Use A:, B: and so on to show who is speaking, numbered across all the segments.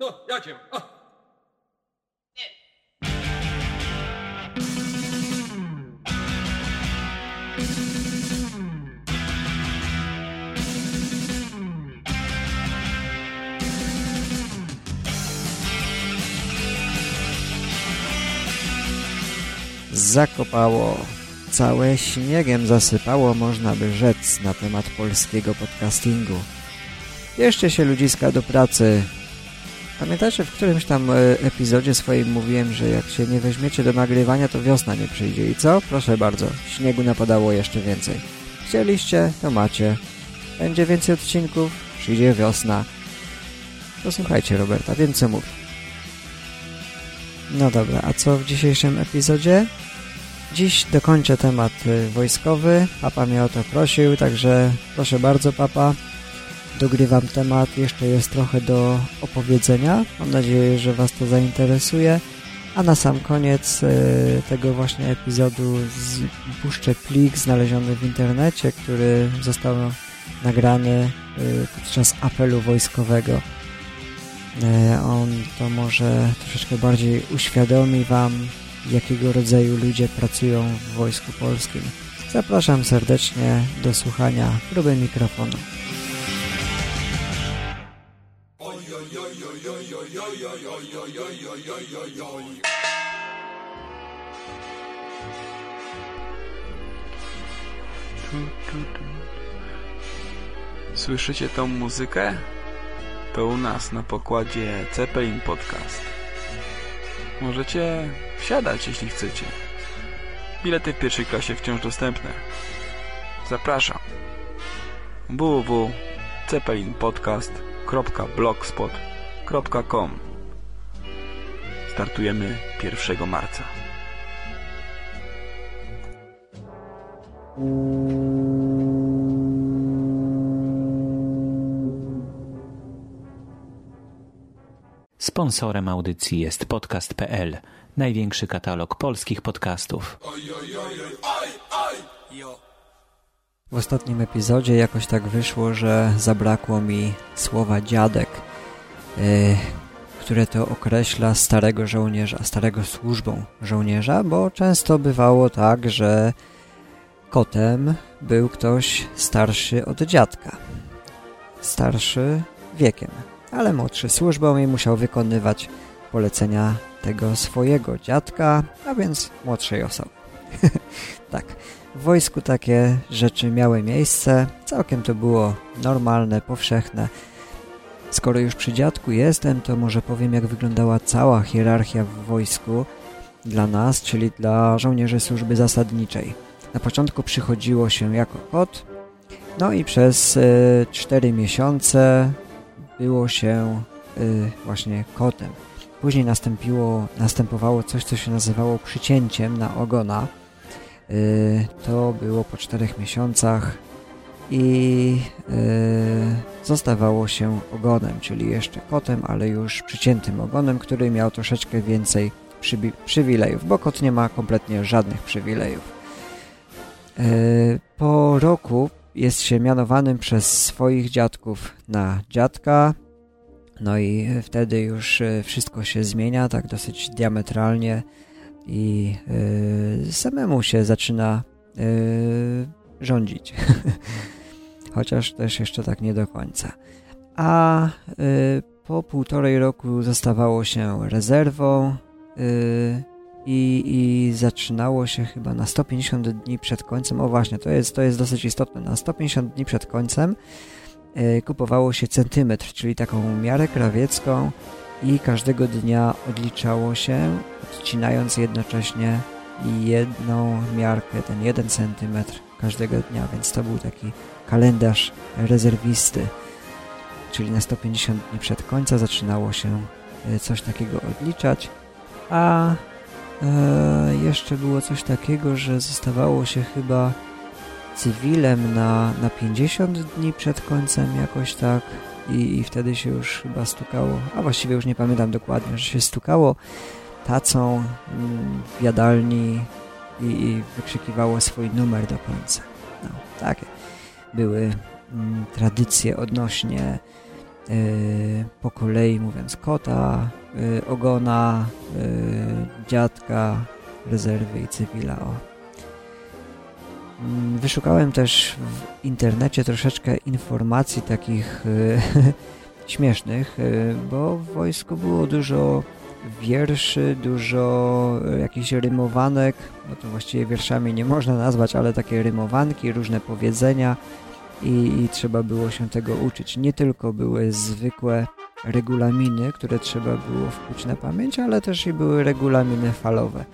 A: No, ja cię.
B: Zakopało. Całe śniegiem zasypało, można by rzec, na temat polskiego podcastingu. Jeszcze się ludziska do pracy. Pamiętacie, w którymś tam e, epizodzie swoim mówiłem, że jak się nie weźmiecie do nagrywania, to wiosna nie przyjdzie. I co? Proszę bardzo, śniegu napadało jeszcze więcej. Chcieliście, to macie. Będzie więcej odcinków, przyjdzie wiosna. Posłuchajcie Roberta, wiem co mówi. No dobra, a co w dzisiejszym epizodzie? Dziś dokończę temat y, wojskowy. Papa mnie o to prosił, także proszę bardzo, papa. Dogrywam temat, jeszcze jest trochę do opowiedzenia. Mam nadzieję, że Was to zainteresuje. A na sam koniec y, tego właśnie epizodu puszczę plik znaleziony w internecie, który został nagrany y, podczas apelu wojskowego. On to może troszeczkę bardziej uświadomi Wam jakiego rodzaju ludzie pracują w Wojsku Polskim. Zapraszam serdecznie do słuchania próby mikrofonu.
C: Słyszycie tą muzykę? To u nas na pokładzie Zeppelin Podcast. Możecie wsiadać, jeśli chcecie. Bilety w pierwszej klasie wciąż dostępne. Zapraszam. www.ceppelinpodcast.blogspot.com Startujemy 1 marca.
D: Sponsorem audycji jest podcast.pl, największy katalog polskich podcastów.
B: W ostatnim epizodzie jakoś tak wyszło, że zabrakło mi słowa dziadek, yy, które to określa starego żołnierza, starego służbą żołnierza, bo często bywało tak, że kotem był ktoś starszy od dziadka. Starszy wiekiem, ale młodszy służbą i musiał wykonywać polecenia tego swojego dziadka, a więc młodszej osoby. tak, w wojsku takie rzeczy miały miejsce, całkiem to było normalne, powszechne. Skoro już przy dziadku jestem, to może powiem jak wyglądała cała hierarchia w wojsku dla nas, czyli dla żołnierzy służby zasadniczej. Na początku przychodziło się jako kot, no i przez y, 4 miesiące było się y, właśnie kotem. Później nastąpiło, następowało coś, co się nazywało przycięciem na ogona. Y, to było po czterech miesiącach i y, zostawało się ogonem, czyli jeszcze kotem, ale już przyciętym ogonem, który miał troszeczkę więcej przywilejów, bo kot nie ma kompletnie żadnych przywilejów. Y, po roku jest się mianowanym przez swoich dziadków na dziadka, no i wtedy już wszystko się zmienia tak dosyć diametralnie i yy, samemu się zaczyna yy, rządzić. Chociaż też jeszcze tak nie do końca. A yy, po półtorej roku zostawało się rezerwą i, i zaczynało się chyba na 150 dni przed końcem. O właśnie, to jest, to jest dosyć istotne. Na 150 dni przed końcem kupowało się centymetr, czyli taką miarę krawiecką i każdego dnia odliczało się, odcinając jednocześnie jedną miarkę, ten jeden centymetr każdego dnia, więc to był taki kalendarz rezerwisty, czyli na 150 dni przed końca zaczynało się e, coś takiego odliczać, a e, jeszcze było coś takiego, że zostawało się chyba cywilem na, na 50 dni przed końcem jakoś tak i, i wtedy się już chyba stukało, a właściwie już nie pamiętam dokładnie, że się stukało tacą mm, w jadalni i, i wykrzykiwało swój numer do końca. No, takie były mm, tradycje odnośnie po kolei mówiąc kota, y, ogona, y, dziadka, rezerwy i cywila. O. Mm, wyszukałem też w internecie troszeczkę informacji takich śmiesznych, bo w wojsku było dużo wierszy, dużo jakichś rymowanek, no to właściwie wierszami nie można nazwać, ale takie rymowanki, różne powiedzenia i, i trzeba było się tego uczyć. Nie tylko były zwykłe regulaminy, które trzeba było wkuć na pamięć, ale też i były regulaminy falowe,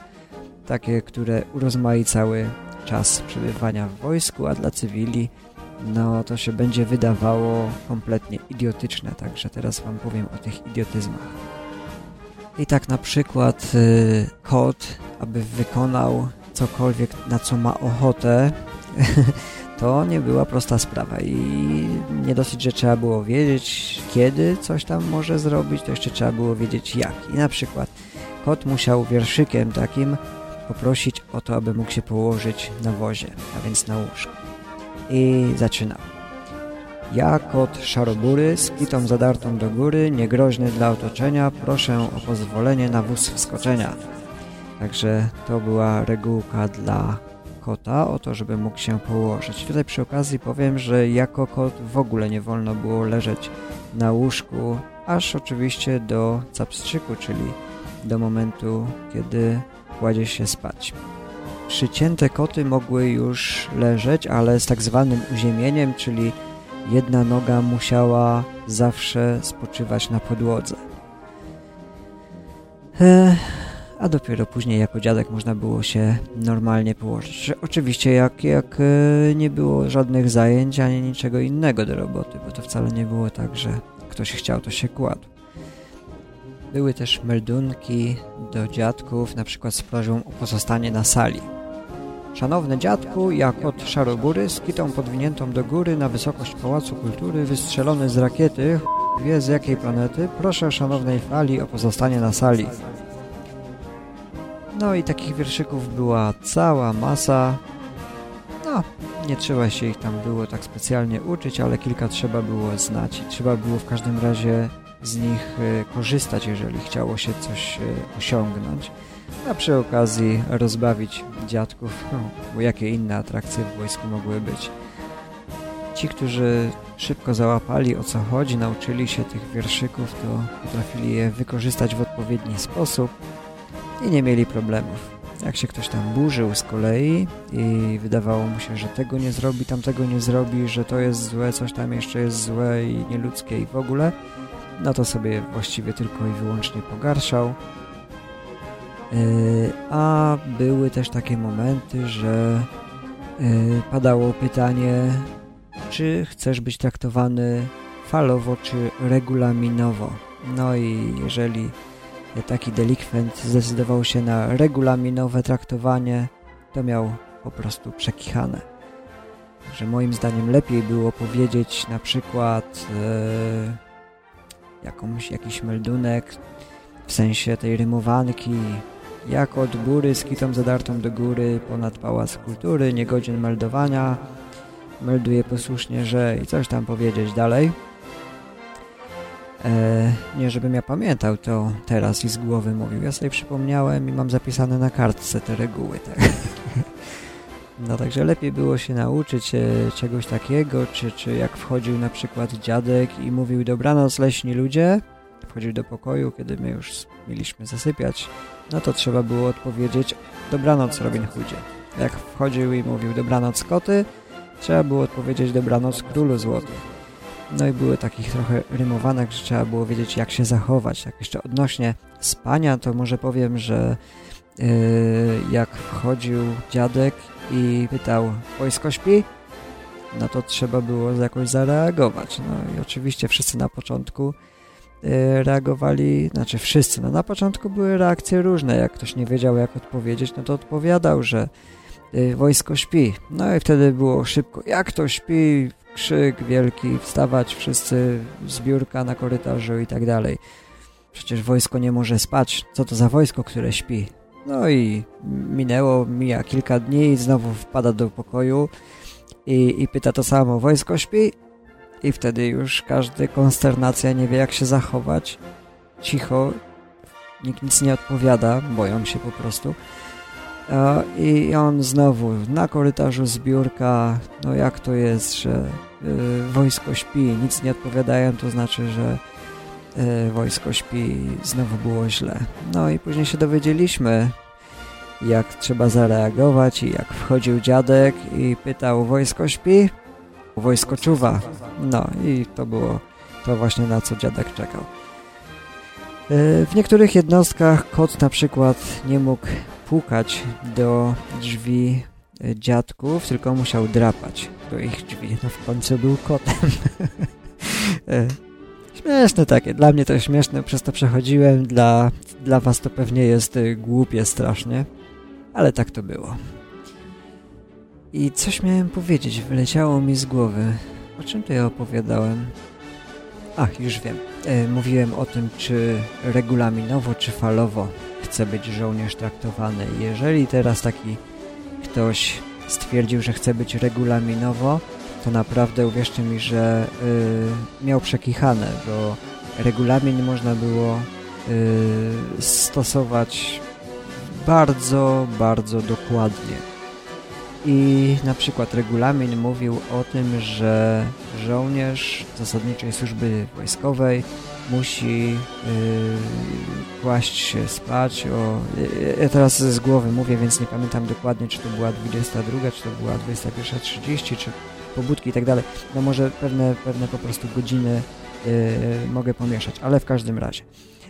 B: takie, które urozmaicały czas przebywania w wojsku, a dla cywili no to się będzie wydawało kompletnie idiotyczne, także teraz Wam powiem o tych idiotyzmach. I tak na przykład y, kot, aby wykonał cokolwiek, na co ma ochotę, to nie była prosta sprawa i nie dosyć, że trzeba było wiedzieć, kiedy coś tam może zrobić, to jeszcze trzeba było wiedzieć jak. I na przykład kot musiał wierszykiem takim poprosić o to, aby mógł się położyć na wozie, a więc na łóżku. I zaczynał. Ja, kot szarobury, z kitą zadartą do góry, niegroźny dla otoczenia, proszę o pozwolenie na wóz wskoczenia. Także to była regułka dla kota, o to, żeby mógł się położyć. Tutaj przy okazji powiem, że jako kot w ogóle nie wolno było leżeć na łóżku, aż oczywiście do capstrzyku, czyli do momentu, kiedy kładzie się spać. Przycięte koty mogły już leżeć, ale z tak zwanym uziemieniem, czyli jedna noga musiała zawsze spoczywać na podłodze. A dopiero później jako dziadek można było się normalnie położyć. Oczywiście jak, jak e, nie było żadnych zajęć ani niczego innego do roboty, bo to wcale nie było tak, że ktoś chciał, to się kładł. Były też meldunki do dziadków, na przykład z prośbą o pozostanie na sali. Szanowny dziadku, jak od szarobury, z kitą podwiniętą do góry na wysokość Pałacu Kultury, wystrzelony z rakiety, wie z jakiej planety, proszę szanownej fali o pozostanie na sali. No i takich wierszyków była cała masa. No, nie trzeba się ich tam było tak specjalnie uczyć, ale kilka trzeba było znać. Trzeba było w każdym razie z nich e, korzystać, jeżeli chciało się coś e, osiągnąć. A przy okazji rozbawić dziadków, no, bo jakie inne atrakcje w wojsku mogły być. Ci, którzy szybko załapali o co chodzi, nauczyli się tych wierszyków, to potrafili je wykorzystać w odpowiedni sposób i nie mieli problemów. Jak się ktoś tam burzył z kolei i wydawało mu się, że tego nie zrobi, tamtego nie zrobi, że to jest złe, coś tam jeszcze jest złe i nieludzkie i w ogóle, no to sobie właściwie tylko i wyłącznie pogarszał. Yy, a były też takie momenty, że yy, padało pytanie, czy chcesz być traktowany falowo czy regulaminowo. No i jeżeli taki delikwent zdecydował się na regulaminowe traktowanie, to miał po prostu przekichane. Że moim zdaniem lepiej było powiedzieć na przykład e, jakąś, jakiś meldunek w sensie tej rymowanki jak od góry z kitą zadartą do góry ponad pałac kultury, niegodzien meldowania melduje posłusznie, że i coś tam powiedzieć dalej E, nie, żebym ja pamiętał to teraz i z głowy mówił. Ja sobie przypomniałem i mam zapisane na kartce te reguły. Tak? No także lepiej było się nauczyć e, czegoś takiego, czy, czy jak wchodził na przykład dziadek i mówił dobranoc leśni ludzie, wchodził do pokoju, kiedy my już mieliśmy zasypiać, no to trzeba było odpowiedzieć dobranoc Robin Hoodzie. Jak wchodził i mówił dobranoc koty, trzeba było odpowiedzieć dobranoc królu złoty. No i były takich trochę rymowanek, że trzeba było wiedzieć jak się zachować. Tak jeszcze odnośnie spania, to może powiem, że yy, jak wchodził dziadek i pytał wojsko śpi? No to trzeba było jakoś zareagować. No i oczywiście wszyscy na początku yy, reagowali, znaczy wszyscy, no na początku były reakcje różne. Jak ktoś nie wiedział jak odpowiedzieć, no to odpowiadał, że yy, wojsko śpi. No i wtedy było szybko, jak to śpi, krzyk wielki, wstawać wszyscy, zbiórka na korytarzu i tak dalej. Przecież wojsko nie może spać. Co to za wojsko, które śpi? No i minęło, mija kilka dni i znowu wpada do pokoju i, i pyta to samo, wojsko śpi? I wtedy już każdy konsternacja nie wie jak się zachować. Cicho, nikt nic nie odpowiada, boją się po prostu. I on znowu na korytarzu zbiórka, no jak to jest, że y, wojsko śpi, nic nie odpowiadają, to znaczy, że y, wojsko śpi, znowu było źle. No i później się dowiedzieliśmy, jak trzeba zareagować i jak wchodził dziadek i pytał, wojsko śpi? Wojsko czuwa. No i to było to właśnie na co dziadek czekał. Y, w niektórych jednostkach kot na przykład nie mógł pukać do drzwi e, dziadków, tylko musiał drapać do ich drzwi. No w końcu był kotem. E, śmieszne takie. Dla mnie to śmieszne, przez to przechodziłem. Dla, dla was to pewnie jest e, głupie strasznie. Ale tak to było. I coś miałem powiedzieć, wyleciało mi z głowy. O czym to ja opowiadałem? Ach, już wiem. E, mówiłem o tym, czy regulaminowo, czy falowo chce być żołnierz traktowany. Jeżeli teraz taki ktoś stwierdził, że chce być regulaminowo, to naprawdę uwierzcie mi, że y, miał przekichane, bo regulamin można było y, stosować bardzo, bardzo dokładnie. I na przykład regulamin mówił o tym, że żołnierz zasadniczej służby wojskowej musi yy, kłaść się spać o... Ja teraz z głowy mówię, więc nie pamiętam dokładnie, czy to była 22, czy to była 21.30, czy pobudki i tak dalej. No może pewne, pewne po prostu godziny yy, mogę pomieszać, ale w każdym razie.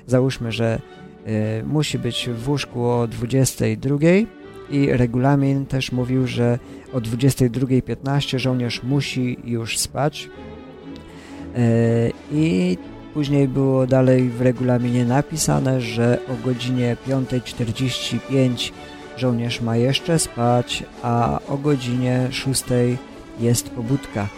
B: Załóżmy, że yy, musi być w łóżku o 22 i regulamin też mówił, że o 22.15 żołnierz musi już spać. Yy, I Później było dalej w regulaminie napisane, że o godzinie 5.45 żołnierz ma jeszcze spać, a o godzinie 6 jest pobudka.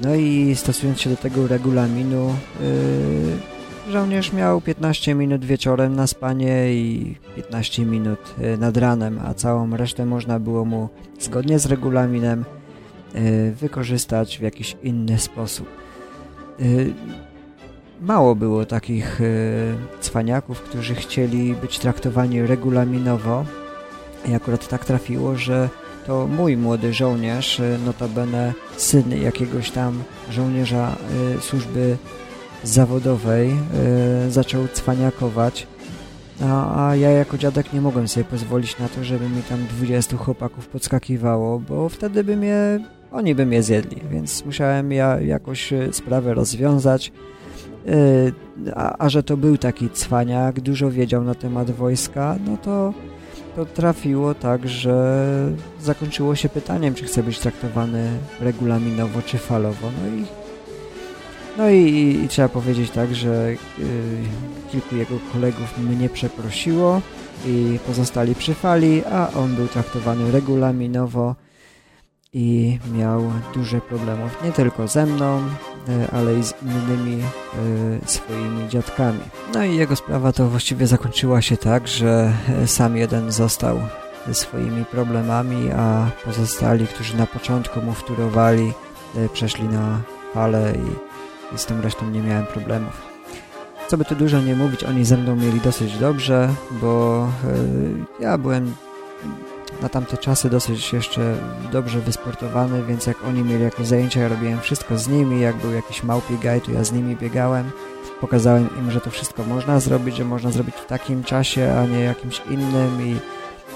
B: No i stosując się do tego regulaminu, yy, żołnierz miał 15 minut wieczorem na spanie i 15 minut yy, nad ranem, a całą resztę można było mu zgodnie z regulaminem yy, wykorzystać w jakiś inny sposób. Yy, mało było takich e, cwaniaków, którzy chcieli być traktowani regulaminowo i akurat tak trafiło, że to mój młody żołnierz, e, notabene syn jakiegoś tam żołnierza e, służby zawodowej, zaczął cwaniakować, a, a ja jako dziadek nie mogłem sobie pozwolić na to, żeby mi tam 20 chłopaków podskakiwało, bo wtedy by mnie, oni by mnie zjedli, więc musiałem ja jakoś sprawę rozwiązać. Y, a, a, że to był taki cwaniak, dużo wiedział na temat wojska, no to, to trafiło tak, że zakończyło się pytaniem, czy chce być traktowany regulaminowo czy falowo. No i, no i, i trzeba powiedzieć tak, że y, kilku jego kolegów mnie przeprosiło i pozostali przy fali, a on był traktowany regulaminowo i miał duże problemów nie tylko ze mną, e, ale i z innymi e, swoimi dziadkami. No i jego sprawa to właściwie zakończyła się tak, że sam jeden został ze swoimi problemami, a pozostali, którzy na początku mu wtórowali, przeszli na falę i, i z tą resztą nie miałem problemów. Co by tu dużo nie mówić, oni ze mną mieli dosyć dobrze, bo ja byłem na tamte czasy dosyć jeszcze dobrze wysportowany, więc jak oni mieli jakieś zajęcia, ja robiłem wszystko z nimi, jak był jakiś małpi gaj, to ja z nimi biegałem. Pokazałem im, że to wszystko można zrobić, że można zrobić w takim czasie, a nie jakimś innym i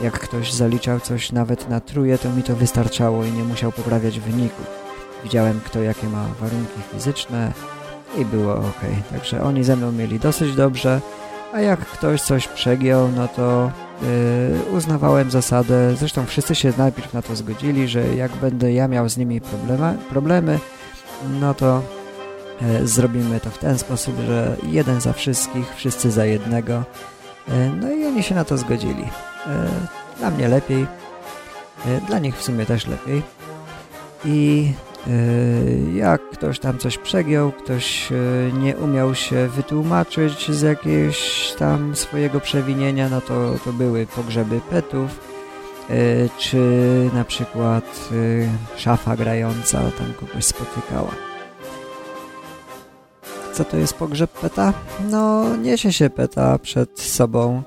B: jak ktoś zaliczał coś nawet na truje, to mi to wystarczało i nie musiał poprawiać wyniku. Widziałem, kto jakie ma warunki fizyczne i było ok. Także oni ze mną mieli dosyć dobrze, a jak ktoś coś przegiął, no to yy, uznawałem zasadę, zresztą wszyscy się najpierw na to zgodzili, że jak będę ja miał z nimi problema, problemy, no to yy, zrobimy to w ten sposób, że jeden za wszystkich, wszyscy za jednego. Yy, no i oni się na to zgodzili. Dla mnie lepiej, dla nich w sumie też lepiej. I Jak ktoś tam coś przegiął, ktoś nie umiał się wytłumaczyć z jakiegoś tam swojego przewinienia, no to, to były pogrzeby petów, czy na przykład szafa grająca tam kogoś spotykała. Co to jest pogrzeb peta? No, niesie się peta przed sobą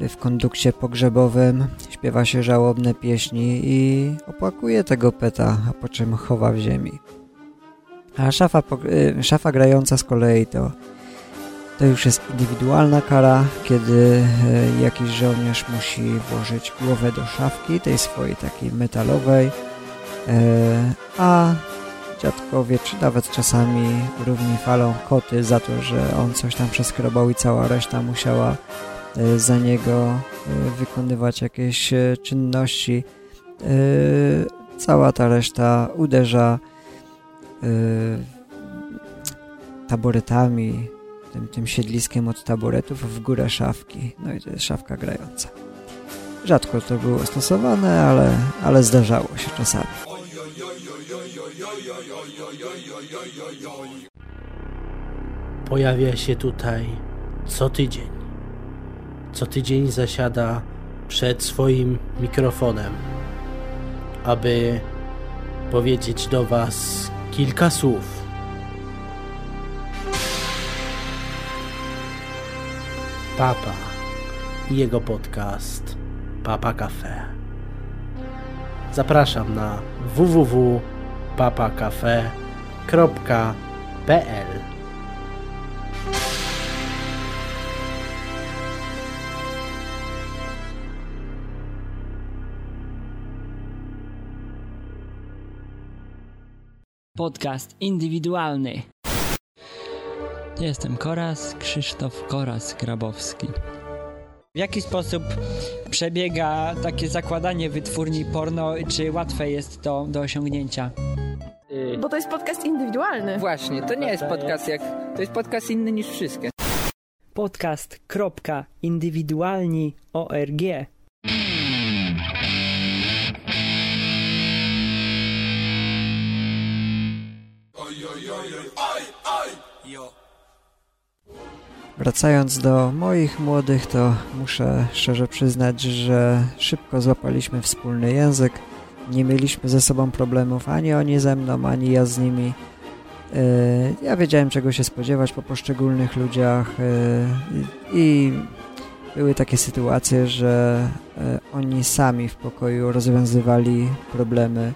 B: w kondukcie pogrzebowym, śpiewa się żałobne pieśni i opłakuje tego peta, a po czym chowa w ziemi. A szafa, y, szafa grająca z kolei to, to już jest indywidualna kara, kiedy y, jakiś żołnierz musi włożyć głowę do szafki, tej swojej takiej metalowej, y, a dziadkowie, czy nawet czasami równi falą koty za to, że on coś tam przeskrobał i cała reszta musiała za niego e, wykonywać jakieś e, czynności. Cała ta reszta uderza taboretami, tym, tym siedliskiem od taboretów w górę szafki. No i to jest szafka grająca. Rzadko to było stosowane, ale, ale zdarzało się czasami.
A: Pojawia się tutaj co tydzień. Co tydzień zasiada przed swoim mikrofonem, aby powiedzieć do Was kilka słów. Papa i jego podcast Papa Cafe. Zapraszam na www.papacafe.pl
E: Podcast indywidualny. Jestem Koras, Krzysztof Koras Grabowski. W jaki sposób przebiega takie zakładanie wytwórni porno? Czy łatwe jest to do osiągnięcia?
F: Y, Bo to jest podcast indywidualny.
G: Właśnie, to nie jest podcast jak. To jest podcast inny niż wszystkie.
E: Podcast.indywidualni.org
B: Wracając do moich młodych, to muszę szczerze przyznać, że szybko złapaliśmy wspólny język. Nie mieliśmy ze sobą problemów ani oni ze mną, ani ja z nimi. E, ja wiedziałem czego się spodziewać po poszczególnych ludziach e, i były takie sytuacje, że e, oni sami w pokoju rozwiązywali problemy,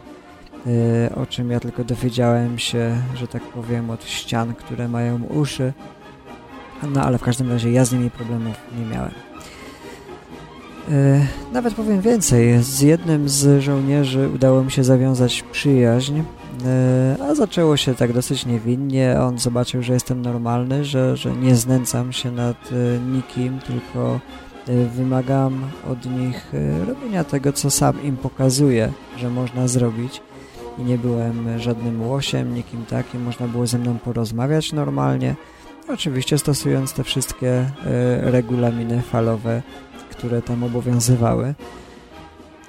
B: o czym ja tylko dowiedziałem się, że tak powiem, od ścian, które mają uszy. No ale w każdym razie ja z nimi problemów nie miałem. E, nawet powiem więcej, z jednym z żołnierzy udało mi się zawiązać przyjaźń, e, a zaczęło się tak dosyć niewinnie. On zobaczył, że jestem normalny, że, że nie znęcam się nad e, nikim, tylko wymagam od nich robienia tego, co sam im pokazuję, że można zrobić. I nie byłem żadnym łosiem, nikim takim, można było ze mną porozmawiać normalnie. Oczywiście stosując te wszystkie e, regulaminy falowe, które tam obowiązywały.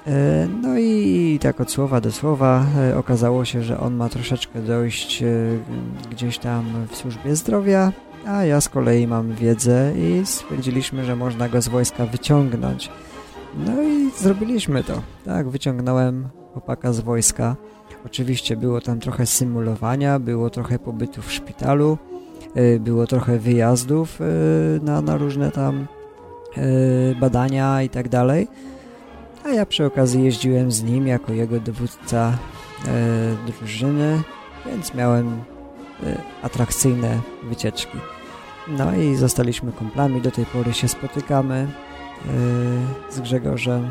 B: E, no i tak od słowa do słowa e, okazało się, że on ma troszeczkę dojść gdzieś tam w służbie zdrowia, a ja z kolei mam wiedzę i stwierdziliśmy, że można go z wojska wyciągnąć. No i zrobiliśmy to. Tak, wyciągnąłem chłopaka z wojska. Oczywiście było tam trochę symulowania, było trochę pobytu w szpitalu, było trochę wyjazdów y, na, na różne tam y, badania i tak dalej. A ja przy okazji jeździłem z nim jako jego dowódca drużyny, więc miałem atrakcyjne wycieczki. No i zostaliśmy kumplami, do tej pory się spotykamy z Grzegorzem.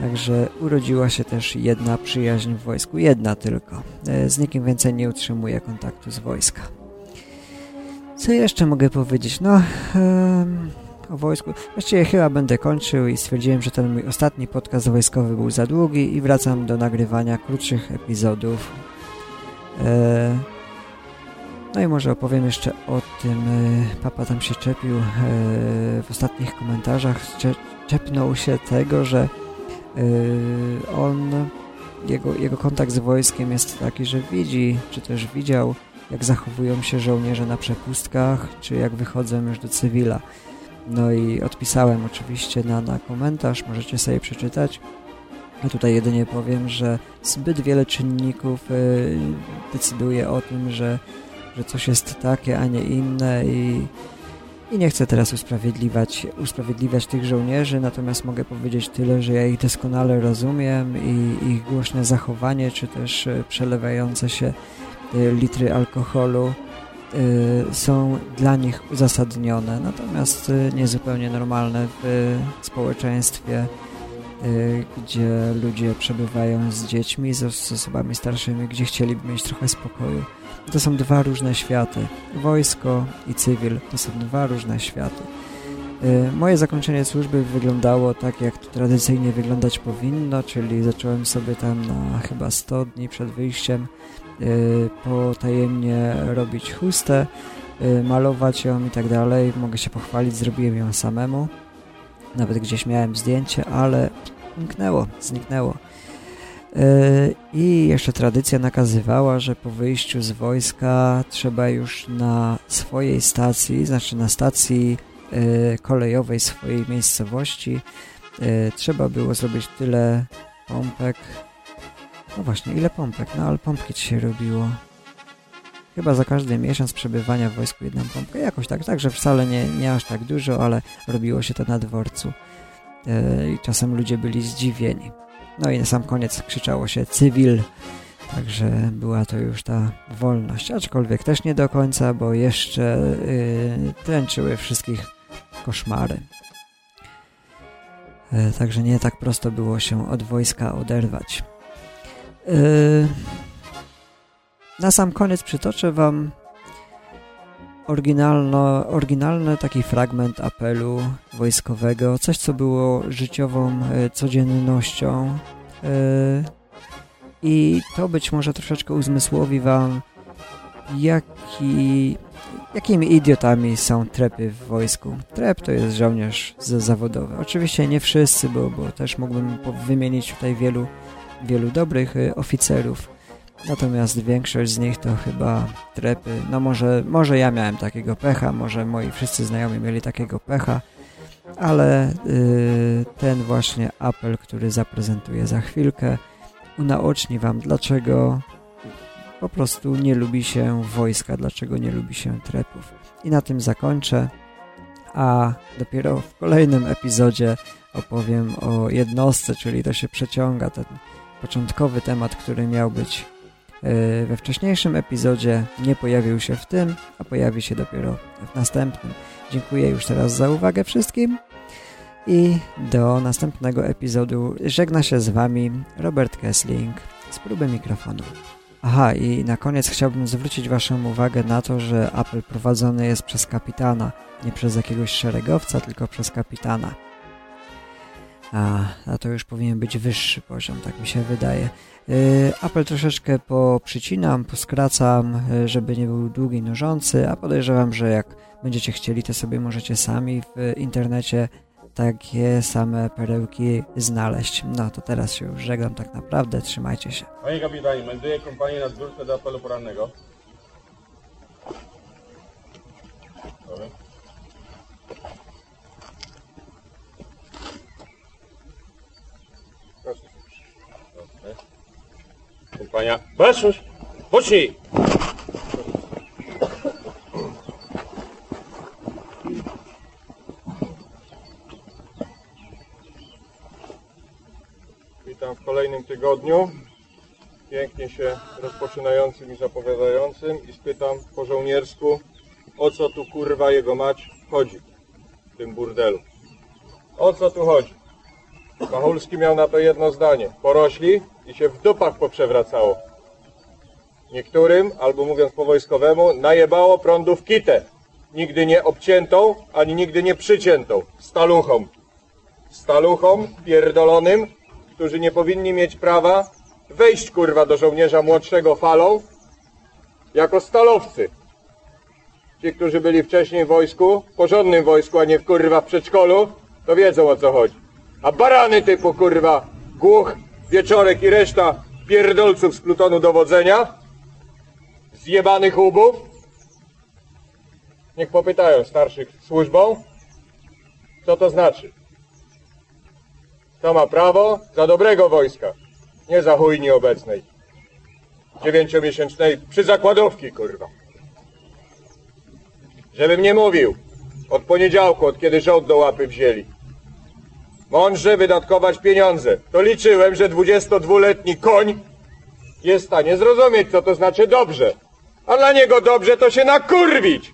B: Także urodziła się też jedna przyjaźń w wojsku, jedna tylko. Z nikim więcej nie utrzymuję kontaktu z wojska. Co jeszcze mogę powiedzieć? No, um, o wojsku. Właściwie chyba będę kończył i stwierdziłem, że ten mój ostatni podcast wojskowy był za długi i wracam do nagrywania krótszych epizodów. E, no i może opowiem jeszcze o tym. E, papa tam się czepił e, w ostatnich komentarzach. Czepnął się tego, że on jego, jego kontakt z wojskiem jest taki, że widzi, czy też widział, jak zachowują się żołnierze na przepustkach, czy jak wychodzą już do cywila. No i odpisałem oczywiście na, na komentarz, możecie sobie przeczytać. Ja tutaj jedynie powiem, że zbyt wiele czynników y, decyduje o tym, że, że coś jest takie, a nie inne i, i nie chcę teraz usprawiedliwiać, usprawiedliwiać tych żołnierzy, natomiast mogę powiedzieć tyle, że ja ich doskonale rozumiem i ich głośne zachowanie, czy też y, przelewające się litry alkoholu są dla nich uzasadnione, natomiast niezupełnie normalne w społeczeństwie Y, gdzie ludzie przebywają z dziećmi, z, osobami starszymi, gdzie chcieliby mieć trochę spokoju. To są dwa różne światy. Wojsko i cywil to są dwa różne światy. Y, moje zakończenie służby wyglądało tak, jak to tradycyjnie wyglądać powinno, czyli zacząłem sobie tam na chyba 100 dni przed wyjściem y, potajemnie robić chustę, malować ją i tak dalej. Mogę się pochwalić, zrobiłem ją samemu. Nawet gdzieś miałem zdjęcie, ale zniknęło, zniknęło. E, I jeszcze tradycja nakazywała, że po wyjściu z wojska trzeba już na swojej stacji, znaczy na stacji kolejowej swojej miejscowości, trzeba było zrobić tyle pompek. No właśnie, ile pompek? No ale pompki ci się robiło. Chyba za każdy miesiąc przebywania w wojsku jedną pompkę. Jakoś tak, także wcale nie, nie aż tak dużo, ale robiło się to na dworcu. Yy, I czasem ludzie byli zdziwieni. No i na sam koniec krzyczało się cywil. Także była to już ta wolność, aczkolwiek też nie do końca, bo jeszcze yy, tręczyły wszystkich koszmary. Yy, także nie tak prosto było się od wojska oderwać. Yy, na sam koniec przytoczę Wam oryginalno, oryginalny taki fragment apelu wojskowego, coś co było życiową e, codziennością e, i to być może troszeczkę uzmysłowi Wam jaki, jakimi idiotami są trepy w wojsku. Trep to jest żołnierz zawodowy. Oczywiście nie wszyscy, bo, bo też mógłbym wymienić tutaj wielu, wielu dobrych e, oficerów Natomiast większość z nich to chyba trepy. No może, może ja miałem takiego pecha, może moi wszyscy znajomi mieli takiego pecha, ale yy, ten właśnie apel, który zaprezentuję za chwilkę, unaoczni Wam, dlaczego po prostu nie lubi się wojska, dlaczego nie lubi się trepów. I na tym zakończę, a dopiero w kolejnym epizodzie opowiem o jednostce, czyli to się przeciąga ten początkowy temat, który miał być E, we wcześniejszym epizodzie nie pojawił się w tym, a pojawi się dopiero w następnym. Dziękuję już teraz za uwagę wszystkim i do następnego epizodu żegna się z Wami Robert Kessling z próby mikrofonu. Aha, i na koniec chciałbym zwrócić Waszą uwagę na to, że Apple prowadzony jest przez kapitana, nie przez jakiegoś szeregowca, tylko przez kapitana. A, a to już powinien być wyższy poziom, tak mi się wydaje. Y, Apple troszeczkę poprzycinam, poskracam, y, żeby nie był długi nużący, a podejrzewam, że jak będziecie chcieli, to sobie możecie sami w internecie takie same perełki znaleźć. No to teraz się już żegnam tak naprawdę, trzymajcie się.
H: Panie kapitanie, melduję kompanię na zbiórkę do apelu porannego. Dobra. Baczność! Pocznij! Witam w kolejnym tygodniu. Pięknie się rozpoczynającym i zapowiadającym i spytam po żołniersku, o co tu kurwa jego mać chodzi w tym burdelu. O co tu chodzi? Machulski miał na to jedno zdanie. Porośli i się w dupach poprzewracało. Niektórym, albo mówiąc po wojskowemu, najebało prądu w kitę. Nigdy nie obciętą, ani nigdy nie przyciętą. Staluchom. Staluchom pierdolonym, którzy nie powinni mieć prawa wejść kurwa do żołnierza młodszego falą jako stalowcy. Ci, którzy byli wcześniej w wojsku, w porządnym wojsku, a nie w kurwa w przedszkolu, to wiedzą o co chodzi. A barany typu kurwa, głuch, wieczorek i reszta pierdolców z plutonu dowodzenia, zjebanych łubów. Niech popytają starszych służbą, co to znaczy. Kto ma prawo za dobrego wojska, nie za chujni obecnej. Dziewięciomiesięcznej przyzakładówki, kurwa. Żebym nie mówił, od poniedziałku, od kiedy rząd do łapy wzięli. Mądrze wydatkować pieniądze. To liczyłem, że 22-letni koń jest w stanie zrozumieć, co to znaczy dobrze. A dla niego dobrze to się nakurwić.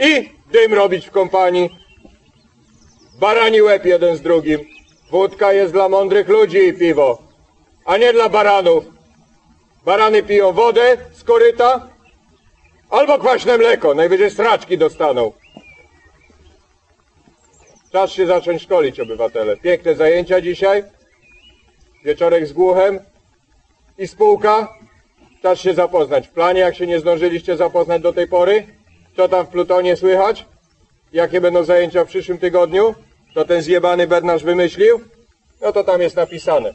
H: I dym robić w kompanii. Barani łeb jeden z drugim. Wódka jest dla mądrych ludzi i piwo, a nie dla baranów. Barany piją wodę z koryta albo kwaśne mleko, najwyżej straczki dostaną. Czas się zacząć szkolić, obywatele. Piękne zajęcia dzisiaj. Wieczorek z głuchem i spółka. Czas się zapoznać. W planie, jak się nie zdążyliście zapoznać do tej pory, co tam w Plutonie słychać? Jakie będą zajęcia w przyszłym tygodniu? To ten zjebany Bednarz wymyślił? No to tam jest napisane.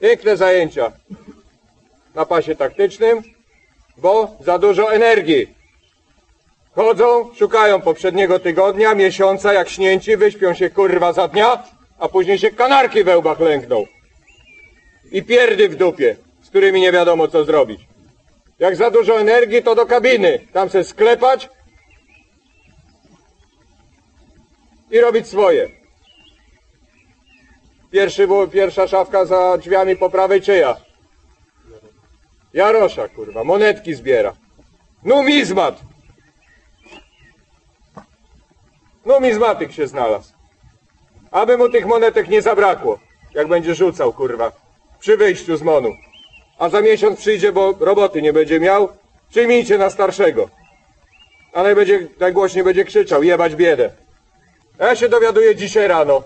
H: Piękne zajęcia na pasie taktycznym, bo za dużo energii. Chodzą, szukają poprzedniego tygodnia, miesiąca, jak śnięci, wyśpią się kurwa za dnia, a później się kanarki we łbach lękną. I pierdy w dupie, z którymi nie wiadomo co zrobić. Jak za dużo energii, to do kabiny. Tam se sklepać i robić swoje. Pierwszy, pierwsza szafka za drzwiami po prawej czyja? Jarosza, kurwa, monetki zbiera. Numizmat! Numizmatyk się znalazł. Aby mu tych monetek nie zabrakło, jak będzie rzucał, kurwa, przy wyjściu z Monu. A za miesiąc przyjdzie, bo roboty nie będzie miał, przyjmijcie na starszego. A najbędzie, najgłośniej będzie krzyczał, jebać biedę. A ja się dowiaduję dzisiaj rano,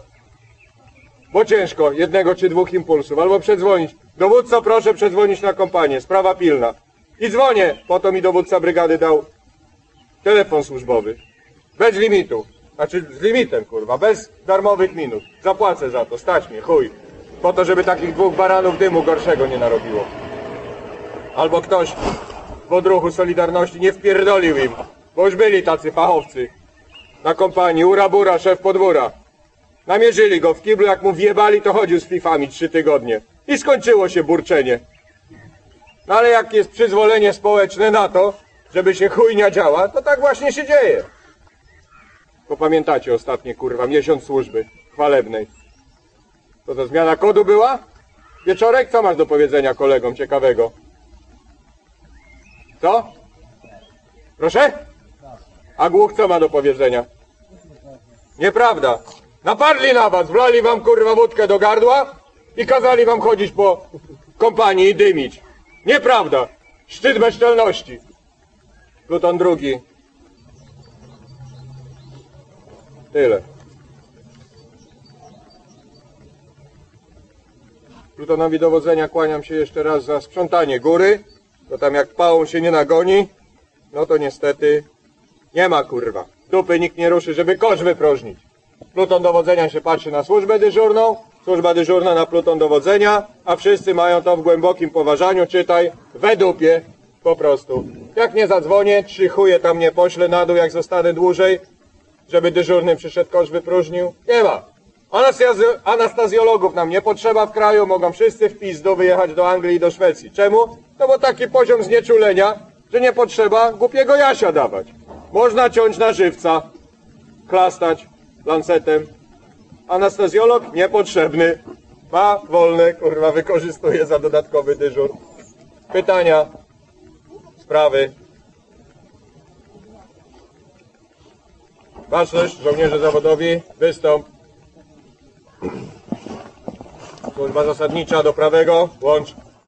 H: bo ciężko, jednego czy dwóch impulsów, albo przedzwonić. Dowódco, proszę przedzwonić na kompanię, sprawa pilna. I dzwonię, po to mi dowódca brygady dał telefon służbowy. Bez limitu. Znaczy z limitem, kurwa, bez darmowych minut. Zapłacę za to, stać mnie, chuj. Po to, żeby takich dwóch baranów dymu gorszego nie narobiło. Albo ktoś w odruchu Solidarności nie wpierdolił im, bo już byli tacy fachowcy. Na kompanii, ura bura, szef podwóra. Namierzyli go w kiblu, jak mu wjebali, to chodził z fifami trzy tygodnie. I skończyło się burczenie. No ale jak jest przyzwolenie społeczne na to, żeby się chujnia działa, to tak właśnie się dzieje. Popamiętacie ostatnie, kurwa, miesiąc służby chwalebnej. To to zmiana kodu była? Wieczorek, co masz do powiedzenia kolegom ciekawego? Co? Proszę? A głuch co ma do powiedzenia? Nieprawda. Naparli na was, wlali wam kurwa wódkę do gardła i kazali wam chodzić po kompanii i dymić. Nieprawda. Szczyt bezczelności. Pluton drugi. Tyle. Plutonowi dowodzenia kłaniam się jeszcze raz za sprzątanie góry, bo tam jak pałą się nie nagoni, no to niestety nie ma kurwa. Dupy nikt nie ruszy, żeby kosz wypróżnić. Pluton dowodzenia się patrzy na służbę dyżurną, służba dyżurna na pluton dowodzenia, a wszyscy mają to w głębokim poważaniu, czytaj, we dupie, po prostu. Jak nie zadzwonię, trzy chuje tam nie poślę na dół, jak zostanę dłużej, żeby dyżurny przyszedł kosz wypróżnił. Nie ma. Anastazjo- Anastazjologów nam nie potrzeba w kraju, mogą wszyscy w pizdu wyjechać do Anglii i do Szwecji. Czemu? No bo taki poziom znieczulenia, że nie potrzeba głupiego jasia dawać. Można ciąć na żywca, chlastać lancetem. Anestezjolog niepotrzebny. Ma wolne, kurwa, wykorzystuje za dodatkowy dyżur. Pytania, sprawy. Baczność, żołnierze zawodowi, wystąp. Służba zasadnicza do prawego, łącz.